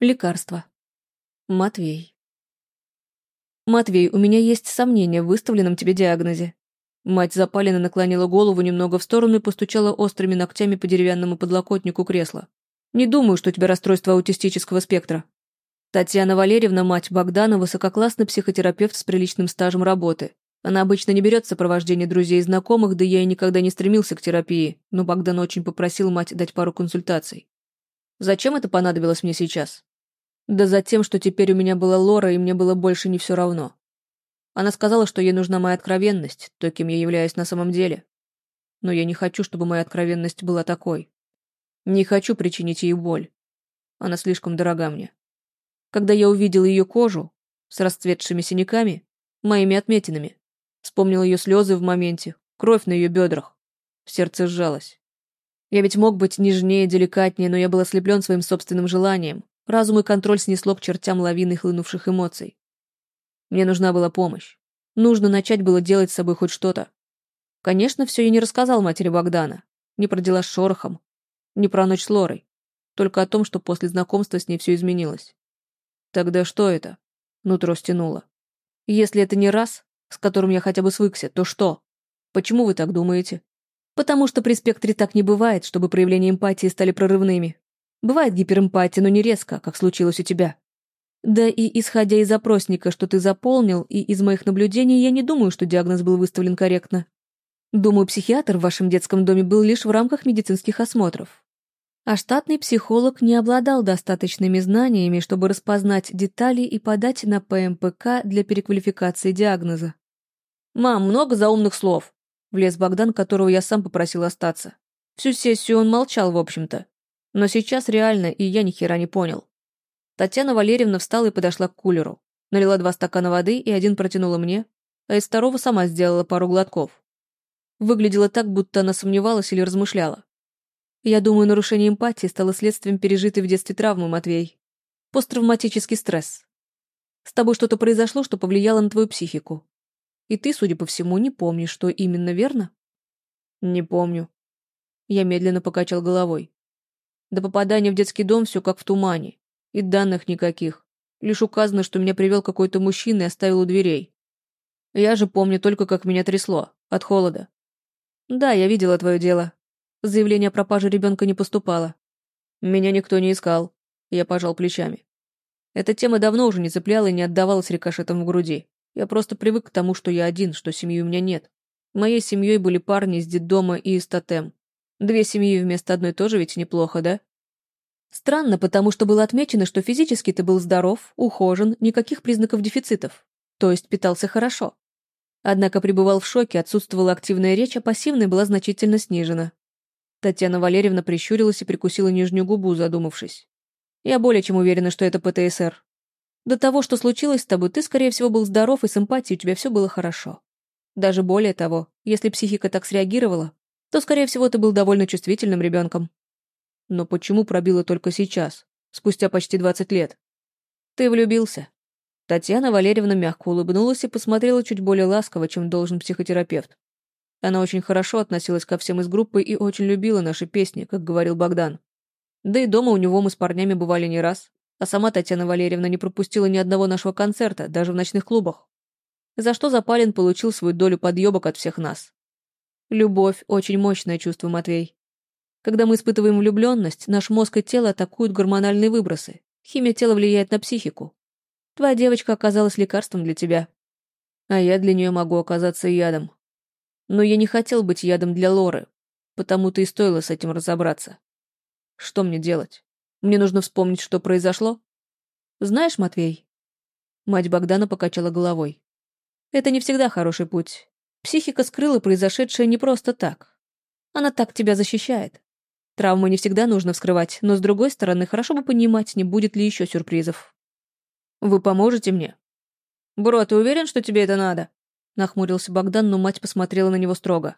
Лекарство. Матвей. Матвей, у меня есть сомнения в выставленном тебе диагнозе. Мать запаленно наклонила голову немного в сторону и постучала острыми ногтями по деревянному подлокотнику кресла. Не думаю, что у тебя расстройство аутистического спектра. Татьяна Валерьевна, мать Богдана, высококлассный психотерапевт с приличным стажем работы. Она обычно не берет сопровождение друзей и знакомых, да я и никогда не стремился к терапии, но Богдан очень попросил мать дать пару консультаций. Зачем это понадобилось мне сейчас? Да за тем, что теперь у меня была Лора, и мне было больше не все равно. Она сказала, что ей нужна моя откровенность, то, кем я являюсь на самом деле. Но я не хочу, чтобы моя откровенность была такой. Не хочу причинить ей боль. Она слишком дорога мне. Когда я увидел ее кожу с расцветшими синяками, моими отметинами, вспомнил ее слезы в моменте, кровь на ее бедрах, сердце сжалось. Я ведь мог быть нежнее, деликатнее, но я был ослеплен своим собственным желанием. Разум и контроль снесло к чертям лавины хлынувших эмоций. Мне нужна была помощь. Нужно начать было делать с собой хоть что-то. Конечно, все я не рассказал матери Богдана. Не про дела с Шорохом. Не про ночь с Лорой. Только о том, что после знакомства с ней все изменилось. Тогда что это? Нутро стянуло. Если это не раз, с которым я хотя бы свыкся, то что? Почему вы так думаете? Потому что при спектре так не бывает, чтобы проявления эмпатии стали прорывными. Бывает гиперэмпатия, но не резко, как случилось у тебя. Да и исходя из запросника, что ты заполнил, и из моих наблюдений, я не думаю, что диагноз был выставлен корректно. Думаю, психиатр в вашем детском доме был лишь в рамках медицинских осмотров. А штатный психолог не обладал достаточными знаниями, чтобы распознать детали и подать на ПМПК для переквалификации диагноза. «Мам, много заумных слов», — влез Богдан, которого я сам попросил остаться. Всю сессию он молчал, в общем-то. Но сейчас реально, и я ни хера не понял. Татьяна Валерьевна встала и подошла к кулеру. Налила два стакана воды и один протянула мне, а из второго сама сделала пару глотков. Выглядела так, будто она сомневалась или размышляла. Я думаю, нарушение эмпатии стало следствием пережитой в детстве травмы, Матвей. Посттравматический стресс. С тобой что-то произошло, что повлияло на твою психику. И ты, судя по всему, не помнишь, что именно, верно? Не помню. Я медленно покачал головой. До попадания в детский дом все как в тумане. И данных никаких. Лишь указано, что меня привел какой-то мужчина и оставил у дверей. Я же помню только, как меня трясло. От холода. Да, я видела твое дело. Заявление о пропаже ребенка не поступало. Меня никто не искал. Я пожал плечами. Эта тема давно уже не цепляла и не отдавалась рикошетом в груди. Я просто привык к тому, что я один, что семьи у меня нет. Моей семьей были парни из детдома и из тотем. Две семьи вместо одной тоже ведь неплохо, да? Странно, потому что было отмечено, что физически ты был здоров, ухожен, никаких признаков дефицитов. То есть питался хорошо. Однако пребывал в шоке, отсутствовала активная речь, а пассивная была значительно снижена. Татьяна Валерьевна прищурилась и прикусила нижнюю губу, задумавшись. Я более чем уверена, что это ПТСР. До того, что случилось с тобой, ты, скорее всего, был здоров, и с эмпатией у тебя все было хорошо. Даже более того, если психика так среагировала, то, скорее всего, ты был довольно чувствительным ребенком. Но почему пробило только сейчас, спустя почти 20 лет? Ты влюбился. Татьяна Валерьевна мягко улыбнулась и посмотрела чуть более ласково, чем должен психотерапевт. Она очень хорошо относилась ко всем из группы и очень любила наши песни, как говорил Богдан. Да и дома у него мы с парнями бывали не раз, а сама Татьяна Валерьевна не пропустила ни одного нашего концерта, даже в ночных клубах. За что Запалин получил свою долю подъебок от всех нас. Любовь — очень мощное чувство, Матвей. Когда мы испытываем влюбленность, наш мозг и тело атакуют гормональные выбросы. Химия тела влияет на психику. Твоя девочка оказалась лекарством для тебя. А я для нее могу оказаться ядом. Но я не хотел быть ядом для Лоры, потому-то и стоило с этим разобраться. Что мне делать? Мне нужно вспомнить, что произошло? Знаешь, Матвей? Мать Богдана покачала головой. Это не всегда хороший путь. Психика скрыла произошедшее не просто так. Она так тебя защищает. Травмы не всегда нужно вскрывать, но, с другой стороны, хорошо бы понимать, не будет ли еще сюрпризов. «Вы поможете мне?» «Бро, ты уверен, что тебе это надо?» Нахмурился Богдан, но мать посмотрела на него строго.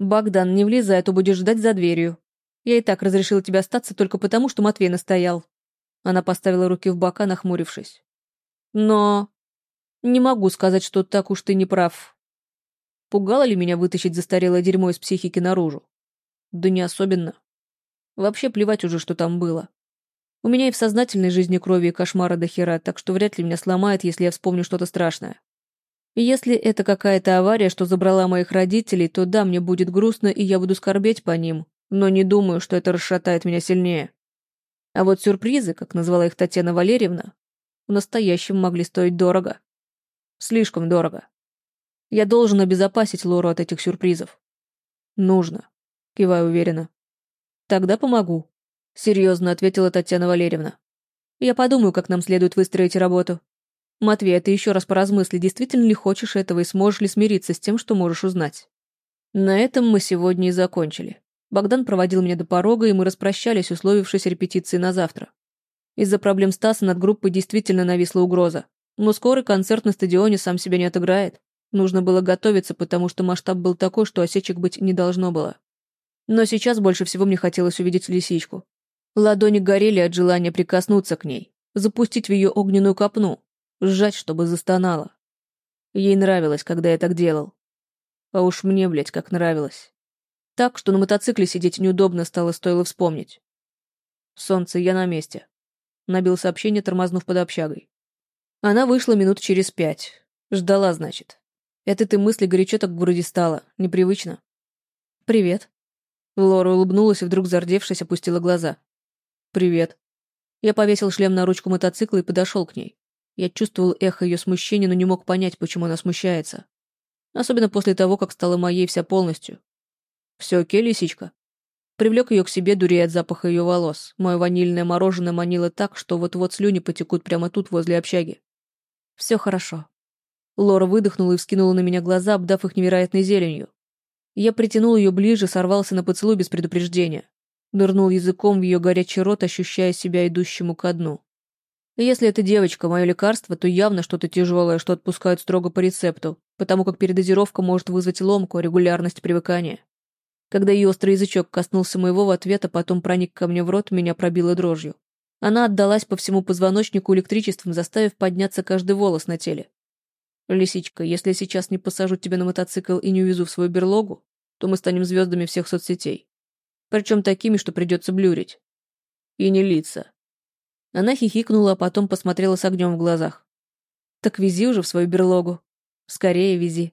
«Богдан, не влезай, а то будешь ждать за дверью. Я и так разрешила тебе остаться только потому, что Матвей настоял». Она поставила руки в бока, нахмурившись. «Но...» «Не могу сказать, что так уж ты не прав. Пугало ли меня вытащить застарелое дерьмо из психики наружу? Да не особенно. Вообще плевать уже, что там было. У меня и в сознательной жизни крови и кошмара до хера, так что вряд ли меня сломает, если я вспомню что-то страшное. И если это какая-то авария, что забрала моих родителей, то да, мне будет грустно, и я буду скорбеть по ним, но не думаю, что это расшатает меня сильнее. А вот сюрпризы, как назвала их Татьяна Валерьевна, в настоящем могли стоить дорого. Слишком дорого. Я должен обезопасить Лору от этих сюрпризов. Нужно. Киваю уверенно. Тогда помогу. Серьезно ответила Татьяна Валерьевна. Я подумаю, как нам следует выстроить работу. Матвей, а ты еще раз поразмысли, действительно ли хочешь этого и сможешь ли смириться с тем, что можешь узнать. На этом мы сегодня и закончили. Богдан проводил меня до порога, и мы распрощались, условившись репетиции на завтра. Из-за проблем Стаса над группой действительно нависла угроза. Но скорый концерт на стадионе сам себя не отыграет. Нужно было готовиться, потому что масштаб был такой, что осечек быть не должно было. Но сейчас больше всего мне хотелось увидеть лисичку. Ладони горели от желания прикоснуться к ней, запустить в ее огненную копну, сжать, чтобы застонала. Ей нравилось, когда я так делал. А уж мне, блядь, как нравилось. Так, что на мотоцикле сидеть неудобно стало, стоило вспомнить. «Солнце, я на месте», — набил сообщение, тормознув под общагой. Она вышла минут через пять. Ждала, значит. Это ты мысли горячо так вроде стало. Непривычно. «Привет». Лора улыбнулась и вдруг, зардевшись, опустила глаза. «Привет». Я повесил шлем на ручку мотоцикла и подошел к ней. Я чувствовал эхо ее смущения, но не мог понять, почему она смущается. Особенно после того, как стала моей вся полностью. «Все окей, лисичка?» Привлек ее к себе, дурея от запаха ее волос. Мое ванильное мороженое манило так, что вот-вот слюни потекут прямо тут, возле общаги. «Все хорошо», Лора выдохнула и вскинула на меня глаза, обдав их невероятной зеленью. Я притянул ее ближе, сорвался на поцелуй без предупреждения. Нырнул языком в ее горячий рот, ощущая себя идущему ко дну. Если эта девочка мое лекарство, то явно что-то тяжелое, что отпускают строго по рецепту, потому как передозировка может вызвать ломку, а регулярность привыкания. Когда ее острый язычок коснулся моего в ответ, а потом проник ко мне в рот, меня пробило дрожью. Она отдалась по всему позвоночнику электричеством, заставив подняться каждый волос на теле. «Лисичка, если я сейчас не посажу тебя на мотоцикл и не увезу в свою берлогу, то мы станем звездами всех соцсетей. Причем такими, что придется блюрить. И не лица». Она хихикнула, а потом посмотрела с огнем в глазах. «Так вези уже в свою берлогу. Скорее вези».